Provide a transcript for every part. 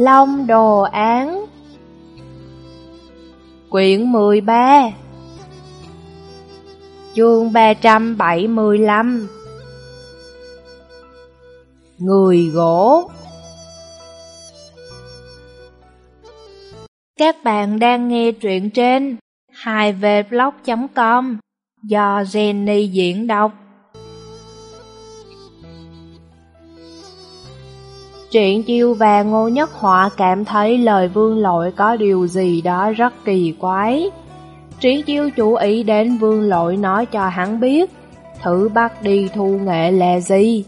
Long Đồ Án. Quyển 13 Chương 375 Người gỗ. Các bạn đang nghe truyện trên 2vblog.com do Jenny diễn đọc. Truyện chiêu và Ngô Nhất Họa cảm thấy lời vương lội có điều gì đó rất kỳ quái. Triển chiêu chú ý đến vương lội nói cho hắn biết, thử bắt đi thu nghệ là gì.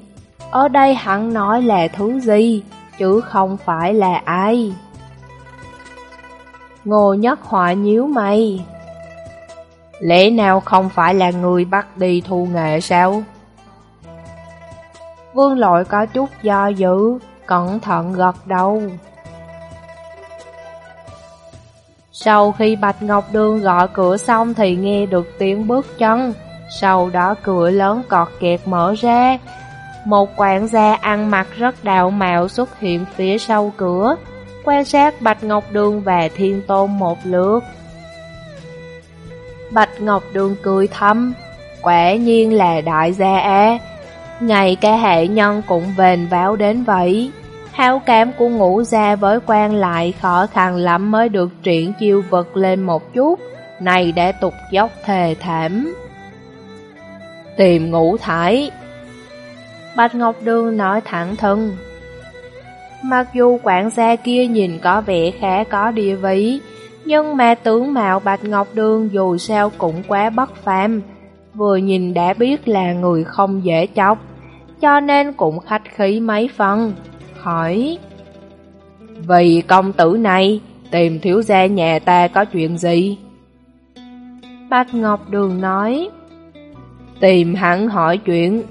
Ở đây hắn nói là thứ gì, chứ không phải là ai. Ngô Nhất Họa nhíu mày. Lẽ nào không phải là người bắt đi thu nghệ sao? Vương lội có chút do dự, cẩn thận gật đầu. Sau khi Bạch Ngọc Đường gọi cửa xong thì nghe được tiếng bước chân, sau đó cửa lớn cọt kẹt mở ra. Một quản gia ăn mặc rất đạo mạo xuất hiện phía sau cửa, quan sát Bạch Ngọc Đường và Thiên Tôn một lượt. Bạch Ngọc Đường cười thầm, quả nhiên là đại gia á, ngày cả hệ nhân cũng vền váo đến vậy. Hào cảm của ngũ gia với quan lại khó khăn lắm mới được triển chiêu vật lên một chút, này đã tục dốc thề thảm. Tìm ngũ thải. Bạch Ngọc Đường nói thẳng thân. Mặc dù quản gia kia nhìn có vẻ khá có địa vị, nhưng mà tướng mạo Bạch Ngọc Đường dù sao cũng quá bất phàm, vừa nhìn đã biết là người không dễ chọc, cho nên cũng khách khí mấy phần hỏi Vì công tử này, tìm thiếu gia nhà ta có chuyện gì? Bạch Ngọc Đường nói, Tìm hắn hỏi chuyện.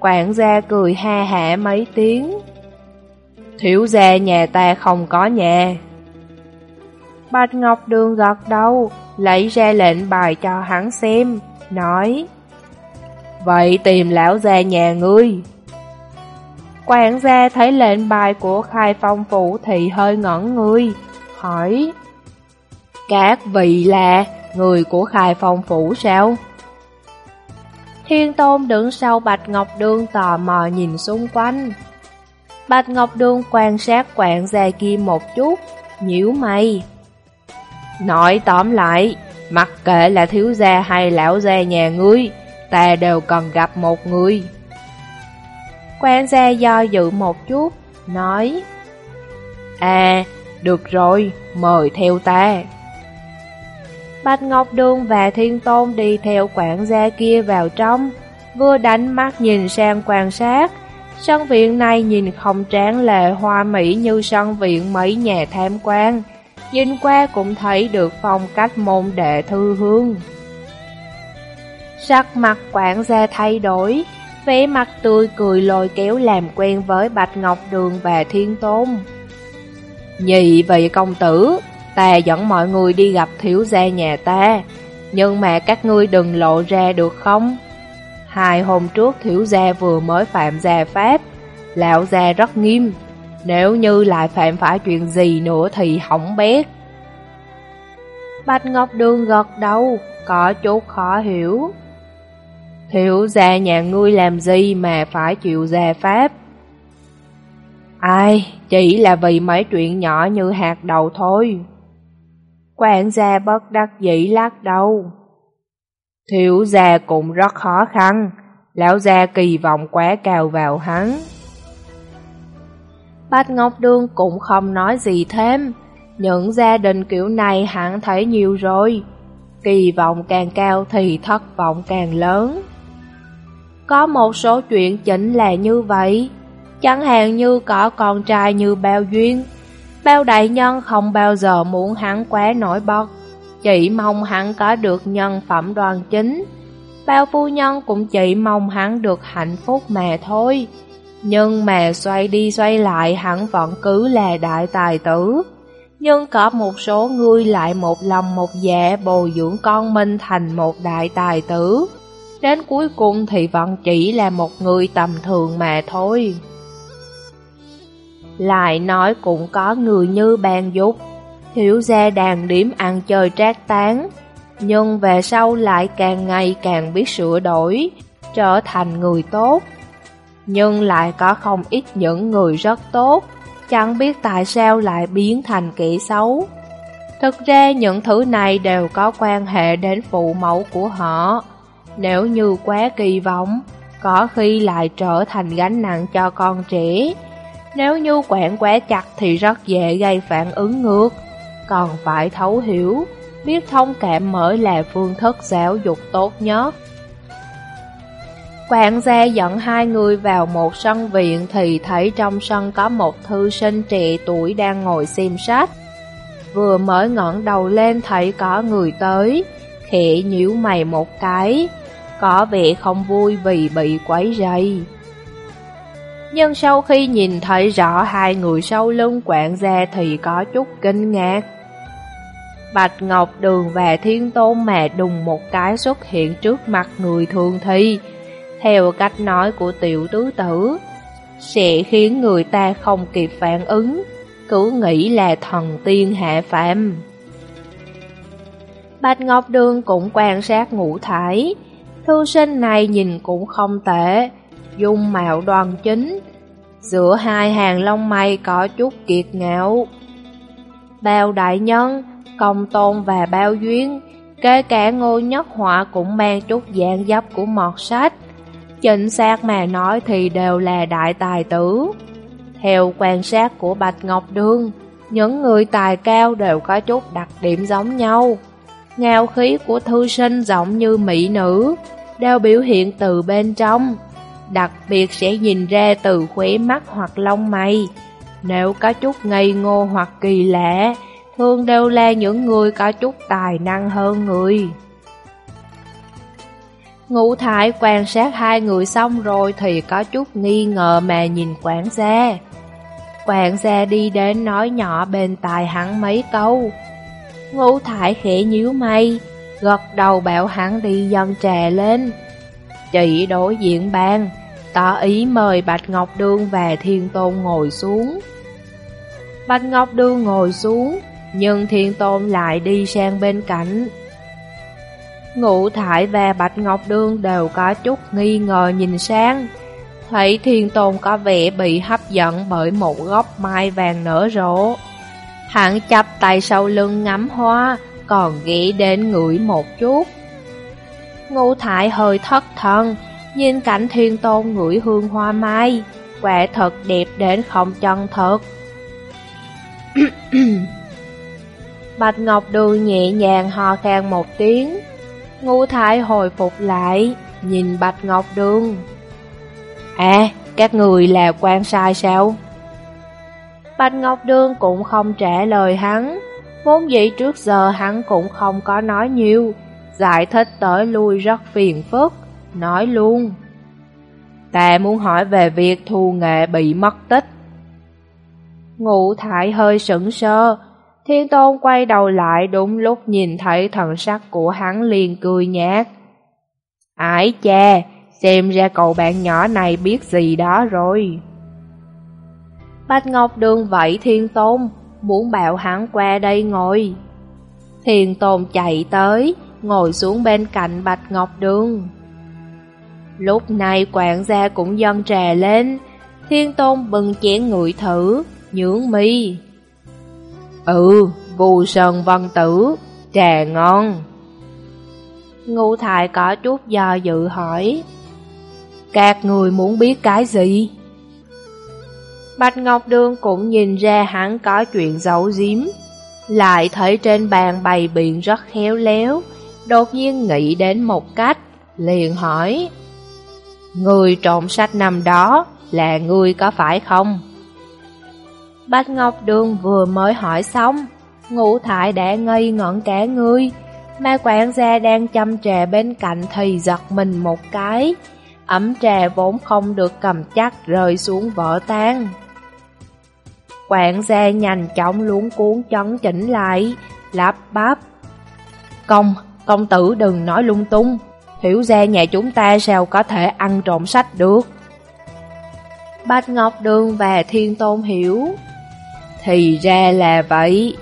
Quản gia cười ha hả mấy tiếng. Thiếu gia nhà ta không có nhà. Bạch Ngọc Đường gật đầu, Lấy ra lệnh bài cho hắn xem, Nói, Vậy tìm lão gia nhà ngươi. Quản gia thấy lệnh bài của khai phong phủ thì hơi ngẩn người, hỏi Các vị là người của khai phong phủ sao? Thiên Tôn đứng sau Bạch Ngọc Đương tò mò nhìn xung quanh. Bạch Ngọc Đương quan sát quản gia kia một chút, nhíu mày. Nói tóm lại, mặc kệ là thiếu gia hay lão gia nhà ngươi, ta đều cần gặp một người. Quan gia do dự một chút, nói À, được rồi, mời theo ta. Bạch Ngọc Đường và Thiên Tôn đi theo quản gia kia vào trong Vừa đánh mắt nhìn sang quan sát. Sân viện này nhìn không tráng lệ hoa mỹ như sân viện mấy nhà tham quan. Nhìn qua cũng thấy được phong cách môn đệ thư hương. Sắc mặt quản gia thay đổi vẻ mặt tươi cười lôi kéo làm quen với Bạch Ngọc Đường và Thiên Tôn. Nhị vị công tử, ta dẫn mọi người đi gặp thiếu gia nhà ta, nhưng mà các ngươi đừng lộ ra được không? Hai hôm trước thiếu gia vừa mới phạm gia pháp, lão gia rất nghiêm, nếu như lại phạm phải chuyện gì nữa thì hỏng bét. Bạch Ngọc Đường gật đầu, có chút khó hiểu. Thiếu gia nhà ngươi làm gì mà phải chịu gia pháp? Ai, chỉ là vì mấy chuyện nhỏ như hạt đầu thôi. Quản gia bất đắc dĩ lắc đầu. Thiếu gia cũng rất khó khăn, lão gia kỳ vọng quá cao vào hắn. Bạch Ngọc Đương cũng không nói gì thêm, những gia đình kiểu này hẳn thấy nhiều rồi. Kỳ vọng càng cao thì thất vọng càng lớn. Có một số chuyện chỉnh là như vậy, chẳng hạn như có con trai như bao duyên. Bao đại nhân không bao giờ muốn hắn quá nổi bật, chỉ mong hắn có được nhân phẩm đoàn chính. Bao phu nhân cũng chỉ mong hắn được hạnh phúc mà thôi. Nhưng mà xoay đi xoay lại hắn vẫn cứ là đại tài tử. Nhưng có một số người lại một lòng một dạ bồi dưỡng con mình thành một đại tài tử đến cuối cùng thì vẫn chỉ là một người tầm thường mà thôi. Lại nói cũng có người như bàn dục, hiểu ra đàn điểm ăn chơi trác tán, nhưng về sau lại càng ngày càng biết sửa đổi, trở thành người tốt. Nhưng lại có không ít những người rất tốt, chẳng biết tại sao lại biến thành kẻ xấu. Thực ra những thứ này đều có quan hệ đến phụ mẫu của họ. Nếu như quá kỳ vọng, có khi lại trở thành gánh nặng cho con trẻ. Nếu như quản quá chặt thì rất dễ gây phản ứng ngược, còn phải thấu hiểu, biết thông cảm mới là phương thức giáo dục tốt nhất. Quản gia dẫn hai người vào một sân viện thì thấy trong sân có một thư sinh trẻ tuổi đang ngồi xem sách. Vừa mới ngẩng đầu lên thấy có người tới, khẽ nhíu mày một cái, có vẻ không vui vì bị quấy rầy. Nhưng sau khi nhìn thấy rõ hai người sau lưng quản gia thì có chút kinh ngạc. Bạch Ngọc Đường và Thiên Tôn mà đùng một cái xuất hiện trước mặt người thường thi, theo cách nói của tiểu tứ tử, sẽ khiến người ta không kịp phản ứng, cứ nghĩ là thần tiên hạ phạm. Bạch Ngọc Đường cũng quan sát ngũ thải, thư sinh này nhìn cũng không tệ, dung mạo đoan chính, giữa hai hàng lông mày có chút kiệt ngạo. Bao đại nhân, công tôn và bao duyên, kể cả ngô nhất họa cũng mang chút dạng dấp của mọt sách. Chính xác mà nói thì đều là đại tài tử. Theo quan sát của Bạch Ngọc Đương, những người tài cao đều có chút đặc điểm giống nhau. Ngao khí của thư sinh giống như mỹ nữ, đều biểu hiện từ bên trong. Đặc biệt sẽ nhìn ra từ khóe mắt hoặc lông mày. Nếu có chút ngây ngô hoặc kỳ lạ, thường đều là những người có chút tài năng hơn người. Ngũ Thái quan sát hai người xong rồi thì có chút nghi ngờ mà nhìn quản gia. Quản gia đi đến nói nhỏ bên tai hắn mấy câu. Ngũ Thái khẽ nhíu mây, gật đầu bảo hắn đi dâng trà lên. Chị đối diện bàn, tỏ ý mời Bạch Ngọc Đương và Thiên Tôn ngồi xuống. Bạch Ngọc Đương ngồi xuống, nhưng Thiên Tôn lại đi sang bên cạnh. Ngũ Thải và Bạch Ngọc Đương đều có chút nghi ngờ nhìn sang. Thấy Thiên Tôn có vẻ bị hấp dẫn bởi một gốc mai vàng nở rộ. Hắn chắp tay sau lưng ngắm hoa, còn nghĩ đến ngửi một chút. Ngô Thải hơi thất thần, nhìn cảnh Thiên Tôn ngửi hương hoa mai, quả thật đẹp đến không chân thật. Bạch Ngọc Đường nhẹ nhàng hò khan một tiếng, Ngô Thải hồi phục lại, nhìn Bạch Ngọc Đường. À, các người là quan sai sao? Bạch Ngọc Đường cũng không trả lời hắn, vốn dĩ trước giờ hắn cũng không có nói nhiều, giải thích tới lui rất phiền phức, nói luôn. Ta muốn hỏi về việc thu nghệ bị mất tích. ngụ thải hơi sững sơ, Thiên Tôn quay đầu lại đúng lúc nhìn thấy thần sắc của hắn liền cười nhạt. Ải cha, xem ra cậu bạn nhỏ này biết gì đó rồi. Bạch Ngọc Đường vậy Thiên Tôn, muốn bảo hắn qua đây ngồi. Thiên Tôn chạy tới, ngồi xuống bên cạnh Bạch Ngọc Đường. Lúc này quản gia cũng dâng trà lên, Thiên Tôn bừng chén ngửi thử, nhướng mi. Ừ, vù sơn văn tử, trà ngon. Ngũ thải có chút do dự hỏi. Các người muốn biết cái gì? Bạch Ngọc Đường cũng nhìn ra hắn có chuyện giấu giếm. Lại thấy trên bàn bày biện rất khéo léo, đột nhiên nghĩ đến một cách, liền hỏi. Người trộm sách năm đó là người có phải không? Bạch Ngọc Đường vừa mới hỏi xong, ngũ thải đã ngây ngẩn cả người, mà quản gia đang chăm trà bên cạnh thì giật mình một cái, ấm trà vốn không được cầm chắc rơi xuống vỡ tan. Quản gia nhanh chóng luống cuốn chấn chỉnh lại, lắp bắp. Công, công tử đừng nói lung tung, hiểu ra nhà chúng ta sao có thể ăn trộm sách được. Bạch Ngọc Đường và Thiên Tôn hiểu. Thì ra là vậy.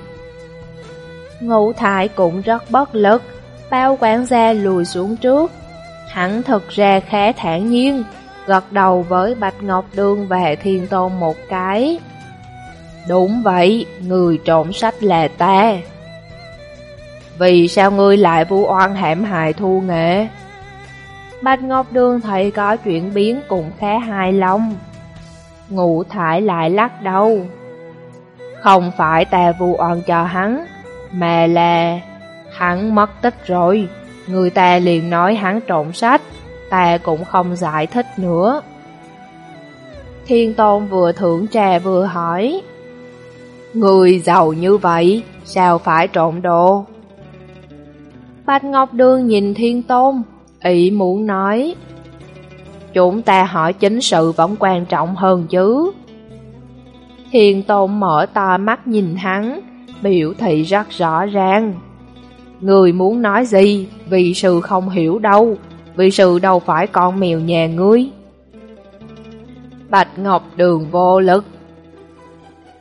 Ngũ Thải cũng rất bất lực, bao quản gia lùi xuống trước. Hắn thực ra khá thản nhiên, gật đầu với Bạch Ngọc Đường và Thiên Tôn một cái. Đúng vậy, người trộm sách là ta. Vì sao ngươi lại vu oan hãm hại thu nghệ? Bạch Ngọc Đường thấy có chuyển biến cũng khá hài lòng. Ngũ thải lại lắc đầu. Không phải ta vu oan cho hắn, mà là hắn mất tích rồi. Người ta liền nói hắn trộm sách, ta cũng không giải thích nữa. Thiên Tôn vừa thưởng trà vừa hỏi. Người giàu như vậy, sao phải trộn đồ? Bạch Ngọc Đường nhìn Thiên Tôn, ý muốn nói. Chúng ta hỏi chính sự vẫn quan trọng hơn chứ. Thiên Tôn mở to mắt nhìn hắn, biểu thị rất rõ ràng. Người muốn nói gì, vì sự không hiểu đâu, vì sự đâu phải con mèo nhà ngươi. Bạch Ngọc Đường vô lực.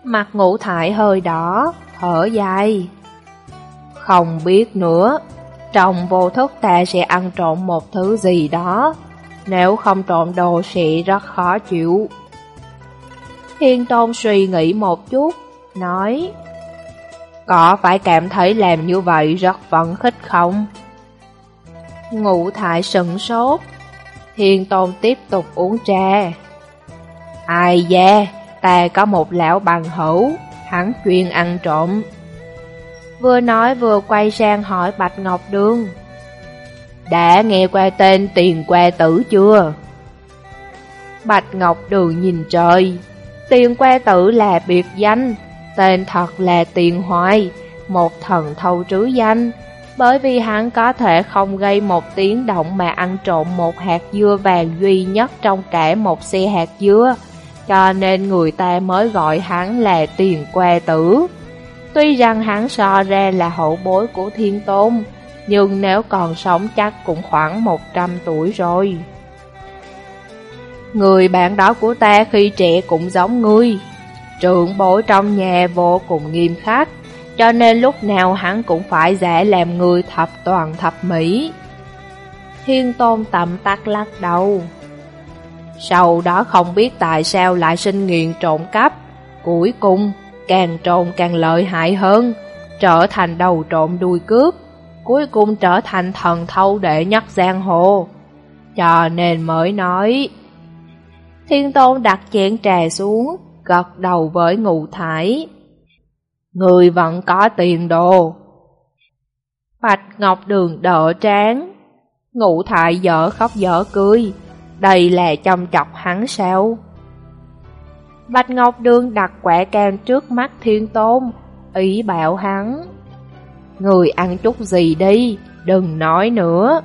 Mặt ngũ thải hơi đỏ, thở dài. Không biết nữa, trong vô thức ta sẽ ăn trộm một thứ gì đó, nếu không trộm đồ sẽ rất khó chịu. Thiên Tôn suy nghĩ một chút, nói Có phải cảm thấy làm như vậy rất phấn khích không? Ngũ thải sừng sốt Thiên Tôn tiếp tục uống trà Ai da, ta có một lão bằng hữu, hắn chuyên ăn trộm Vừa nói vừa quay sang hỏi Bạch Ngọc Đường Đã nghe qua tên tiền qua tử chưa? Bạch Ngọc Đường nhìn trời Tiền qua tử là biệt danh Tên thật là tiền hoài Một thần thâu trứ danh Bởi vì hắn có thể không gây một tiếng động Mà ăn trộm một hạt dưa vàng duy nhất Trong cả một xe hạt dưa cho nên người ta mới gọi hắn là tiền que tử Tuy rằng hắn so ra là hậu bối của thiên tôn, nhưng nếu còn sống chắc cũng khoảng 100 tuổi rồi. Người bạn đó của ta khi trẻ cũng giống ngươi, trưởng bối trong nhà vô cùng nghiêm khắc, cho nên lúc nào hắn cũng phải giả làm người thập toàn thập mỹ. Thiên tôn tầm tắc lắc đầu. Sau đó không biết tại sao lại sinh nghiện trộm cắp, cuối cùng càng trộn càng lợi hại hơn, trở thành đầu trộm đuôi cướp, cuối cùng trở thành thần thâu đệ nhất giang hồ. Cho nên mới nói... Thiên Tôn đặt chén trà xuống, gật đầu với ngụ thải. Người vẫn có tiền đồ. Bạch Ngọc Đường đỡ tráng, ngụ thải dở khóc dở cười, đây là chăm chọc hắn sao? Bạch Ngọc Đường đặt quẻ cam trước mắt thiên tôn, ý bảo hắn. Người ăn chút gì đi, đừng nói nữa.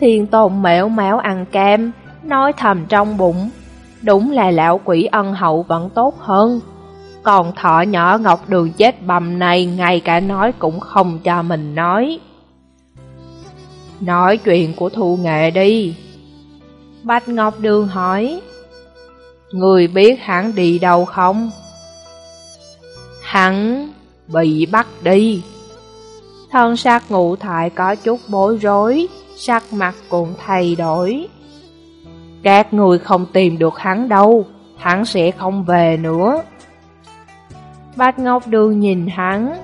Thiên tôn mẻo méo ăn cam, nói thầm trong bụng. Đúng là lão quỷ ân hậu vẫn tốt hơn. Còn thọ nhỏ Ngọc Đường chết bầm này ngay cả nói cũng không cho mình nói. Nói chuyện của thu nghệ đi. Bạch Ngọc Đường hỏi. Người biết hắn đi đâu không? Hắn bị bắt đi. Thân sát ngụ thại có chút bối rối, sắc mặt cũng thay đổi. Các người không tìm được hắn đâu, hắn sẽ không về nữa. Bạch Ngọc Đường nhìn hắn.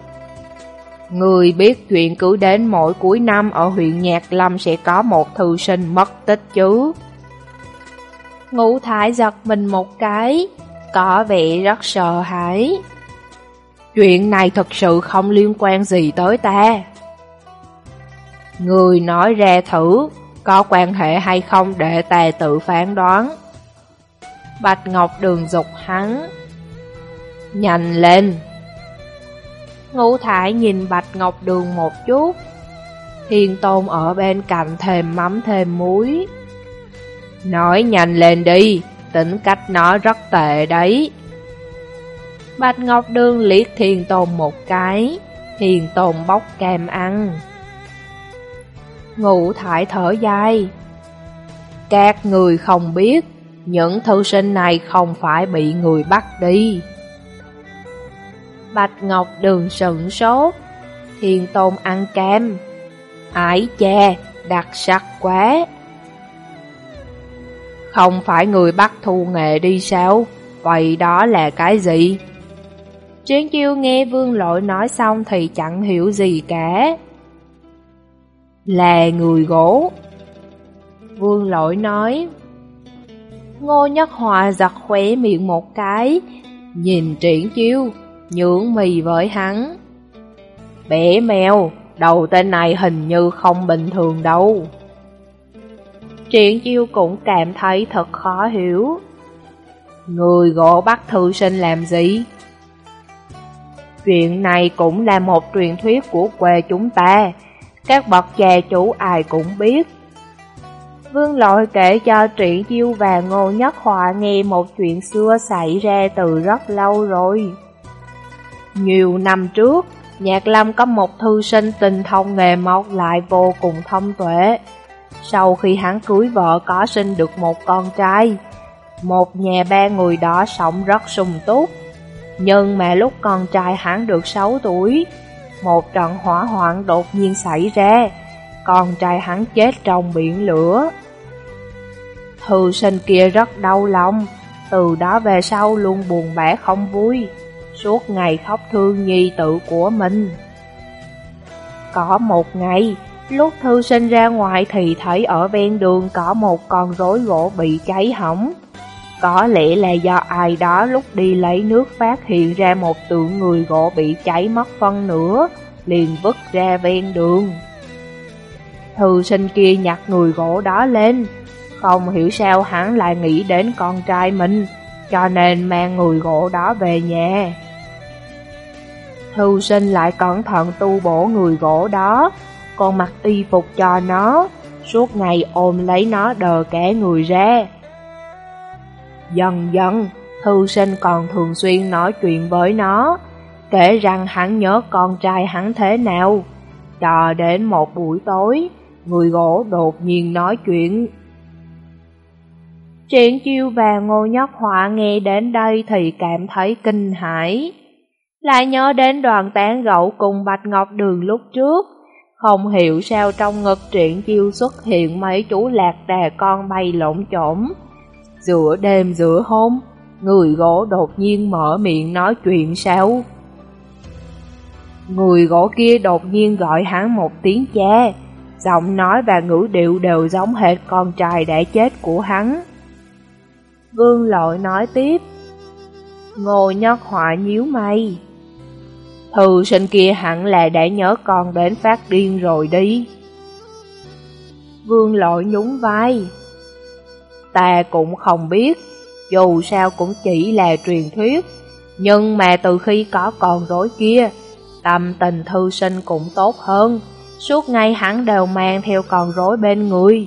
Người biết chuyện cứ đến mỗi cuối năm ở huyện Nhạc Lâm sẽ có một thư sinh mất tích chứ. Ngũ Thái giật mình một cái, có vẻ rất sợ hãi. Chuyện này thật sự không liên quan gì tới ta. Người nói ra thử, có quan hệ hay không để ta tự phán đoán. Bạch Ngọc Đường dục hắn. Nhanh lên! Ngũ Thải nhìn Bạch Ngọc Đường một chút. Thiên Tôn ở bên cạnh thêm mắm thêm muối. Nói nhanh lên đi, tính cách nó rất tệ đấy. Bạch Ngọc Đường liếc thiền tồn một cái, thiền tồn bóc kem ăn. Ngụ thải thở dài. Các người không biết, những thư sinh này không phải bị người bắt đi. Bạch Ngọc Đường sững sốt, Thiên Tôn ăn kem, ải chè, đặc sắc quá. Không phải người bắt thu nghệ đi sao? Vậy đó là cái gì? Triển chiêu nghe vương lội nói xong thì chẳng hiểu gì cả. Là người gỗ. Vương lội nói. Ngô Nhất Hòa giật khóe miệng một cái, nhìn triển chiêu, nhượng mì với hắn. Bẻ mèo, đầu tên này hình như không bình thường đâu. Triển chiêu cũng cảm thấy thật khó hiểu. Người gỗ bắt thư sinh làm gì? Chuyện này cũng là một truyền thuyết của quê chúng ta, các bậc cha chủ ai cũng biết. Vương Lội kể cho Triển Chiêu và Ngô Nhất Họa nghe một chuyện xưa xảy ra từ rất lâu rồi. Nhiều năm trước, Nhạc Lâm có một thư sinh tình thông nghề mộc lại vô cùng thông tuệ. Sau khi hắn cưới vợ có sinh được một con trai, một nhà ba người đó sống rất sung túc. Nhưng mà lúc con trai hắn được 6 tuổi, một trận hỏa hoạn đột nhiên xảy ra, con trai hắn chết trong biển lửa. Thư sinh kia rất đau lòng, từ đó về sau luôn buồn bã không vui, suốt ngày khóc thương nhi tự của mình. Có một ngày, lúc thư sinh ra ngoài thì thấy ở ven đường có một con rối gỗ bị cháy hỏng. Có lẽ là do ai đó lúc đi lấy nước phát hiện ra một tượng người gỗ bị cháy mất phân nửa, liền vứt ra ven đường. Thư sinh kia nhặt người gỗ đó lên, không hiểu sao hắn lại nghĩ đến con trai mình, cho nên mang người gỗ đó về nhà. Thư sinh lại cẩn thận tu bổ người gỗ đó, còn mặc y phục cho nó, suốt ngày ôm lấy nó đờ kẻ người ra. Dần dần, thư sinh còn thường xuyên nói chuyện với nó, kể rằng hắn nhớ con trai hắn thế nào. Cho đến một buổi tối, người gỗ đột nhiên nói chuyện. Triển chiêu và ngô nhất họa nghe đến đây thì cảm thấy kinh hãi. Lại nhớ đến đoàn tán gậu cùng Bạch Ngọc Đường lúc trước, không hiểu sao trong ngực truyện chiêu xuất hiện mấy chú lạc đà con bay lộn trộm. Giữa đêm giữa hôm, người gỗ đột nhiên mở miệng nói chuyện sao? Người gỗ kia đột nhiên gọi hắn một tiếng cha, giọng nói và ngữ điệu đều giống hệt con trai đã chết của hắn. Vương lội nói tiếp, Ngô Nhất Họa nhíu mày. Thư sinh kia hẳn là đã nhớ con đến phát điên rồi đi. Vương lội nhún vai. Ta cũng không biết, dù sao cũng chỉ là truyền thuyết, nhưng mà từ khi có con rối kia, tâm tình thư sinh cũng tốt hơn. Suốt ngày hắn đều mang theo con rối bên người,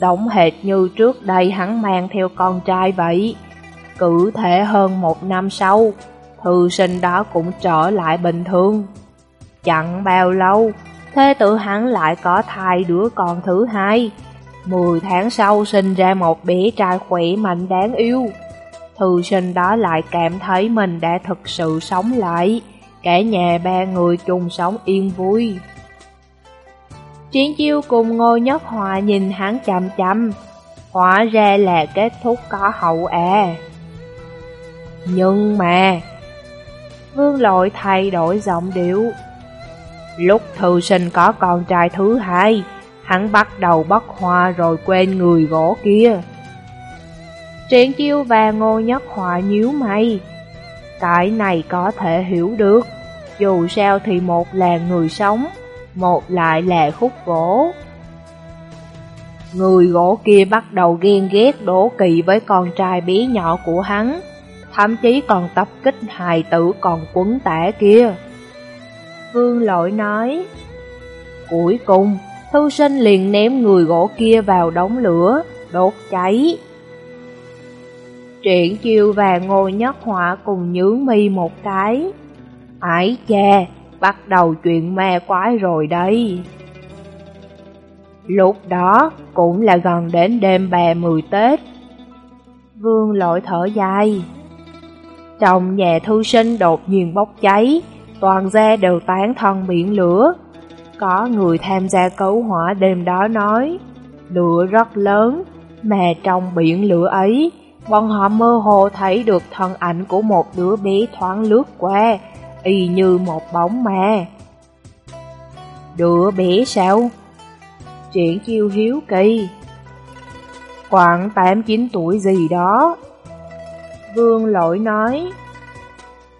giống hệt như trước đây hắn mang theo con trai vậy. Cử thể hơn một năm sau, thư sinh đó cũng trở lại bình thường. Chẳng bao lâu, thế tử hắn lại có thai đứa con thứ hai. Mười tháng sau sinh ra một bé trai khỏe mạnh đáng yêu. Thư sinh đó lại cảm thấy mình đã thực sự sống lại, cả nhà ba người chung sống yên vui. Chiến chiêu cùng ngôi nhất hòa nhìn hắn chằm chằm. hóa ra là kết thúc có hậu à. Nhưng mà, vương lội thay đổi giọng điệu. Lúc thư sinh có con trai thứ hai, hắn bắt đầu bắt hoa rồi quên người gỗ kia. Triển chiêu và ngô nhất hòa nhíu mày. Cái này có thể hiểu được, dù sao thì một là người sống, một lại là khúc gỗ. Người gỗ kia bắt đầu ghen ghét đổ kỳ với con trai bé nhỏ của hắn, thậm chí còn tập kích hài tử còn quấn tẻ kia. Vương Lỗi nói, Cuối cùng, thư sinh liền ném người gỗ kia vào đống lửa, đốt cháy. Triển chiêu và ngô nhất họa cùng nhướng mi một cái. Ải chè, bắt đầu chuyện ma quái rồi đây. Lúc đó cũng là gần đến đêm 30 Tết. Vương lội thở dài. Trong nhà thư sinh đột nhiên bốc cháy, toàn gia đều tán thân biển lửa. Có người tham gia cứu hỏa đêm đó nói, lửa rất lớn, mà trong biển lửa ấy, bọn họ mơ hồ thấy được thân ảnh của một đứa bé thoáng lướt qua, y như một bóng mà. Đứa bé sao? Chuyện chiêu hiếu kỳ. Khoảng 8-9 tuổi gì đó. Vương lỗi nói,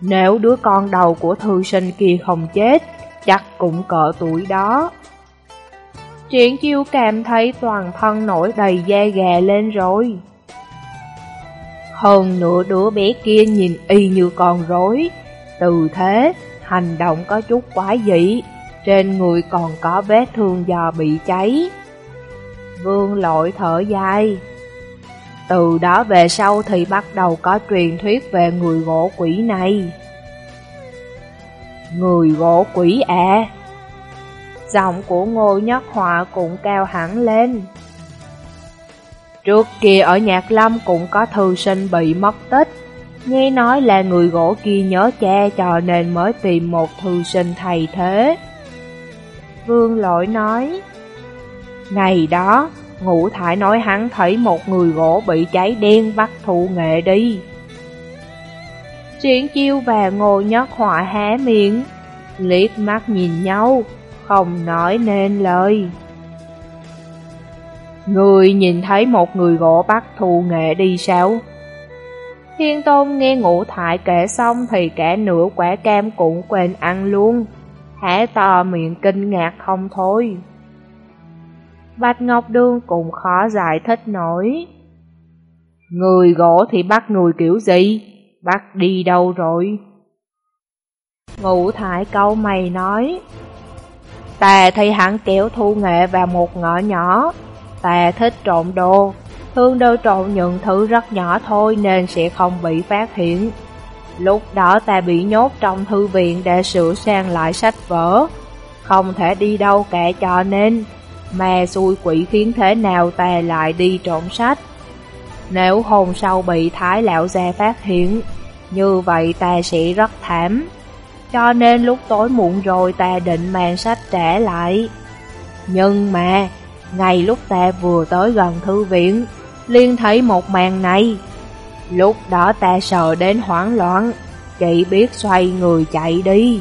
nếu đứa con đầu của thư sinh kia không chết, chắc cũng cỡ tuổi đó. Triển chiêu cảm thấy toàn thân nổi đầy da gà lên rồi. Hơn nửa đứa bé kia nhìn y như con rối, từ thế, hành động có chút quái dị, trên người còn có vết thương do bị cháy. Vương lội thở dài. Từ đó về sau thì bắt đầu có truyền thuyết về người gỗ quỷ này. Người gỗ quỷ à? Giọng của ngô nhất họa cũng cao hẳn lên. Trước kia ở Nhạc Lâm cũng có thư sinh bị mất tích. Nghe nói là người gỗ kia nhớ cha cho nên mới tìm một thư sinh thầy thế. Vương lỗi nói, Ngày đó, ngũ thải nói hắn thấy một người gỗ bị cháy đen bắt thụ nghệ đi. Triển chiêu và ngô nhất họa há miệng, liếc mắt nhìn nhau, không nói nên lời. Người nhìn thấy một người gỗ bắt thù nghệ đi sao? Thiên Tôn nghe ngũ thải kể xong thì cả nửa quả cam cũng quên ăn luôn. Hả to miệng kinh ngạc không thôi. Bạch Ngọc Đương cũng khó giải thích nổi. Người gỗ thì bắt người kiểu gì? Bắt đi đâu rồi? Ngũ thải câu mày nói. Ta thấy hắn kéo thu nghệ vào một ngõ nhỏ. Ta thích trộn đồ. Thương đôi trộn những thứ rất nhỏ thôi nên sẽ không bị phát hiện. Lúc đó ta bị nhốt trong thư viện để sửa sang lại sách vở. Không thể đi đâu cả cho nên, mà xui quỷ khiến thế nào ta lại đi trộm sách. Nếu hôm sau bị Thái lão gia phát hiện, như vậy ta sẽ rất thảm. Cho nên lúc tối muộn rồi ta định mang sách trả lại. Nhưng mà, ngay lúc ta vừa tới gần thư viện, liên thấy một màn này. Lúc đó ta sợ đến hoảng loạn, chỉ biết xoay người chạy đi.